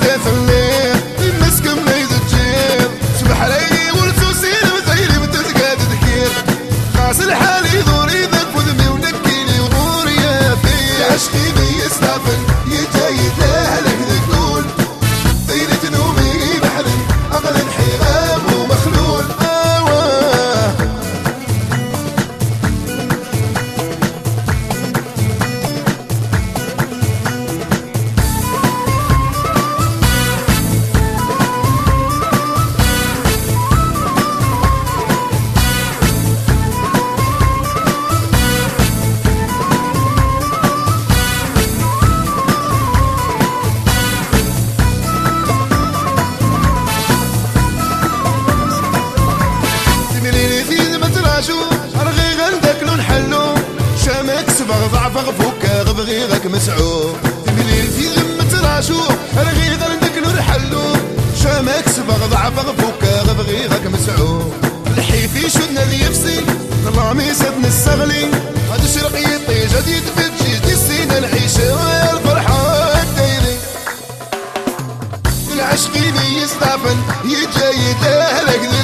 Definitely. صبغ ضعفغ فكاغ بغيرك مسعوب تمليل في ذمة راشو رغيغ عندك نور حلو شامك صبغ ضعفغ فكاغ بغيرك مسعوب الحيفي شدنا اليفسي طلامي سدنا السغلي هاد الشرق يطي جديد في دي السيدة العيشة الفرحة الدايري العشقي لي يستعفن يجايد اهلك ذي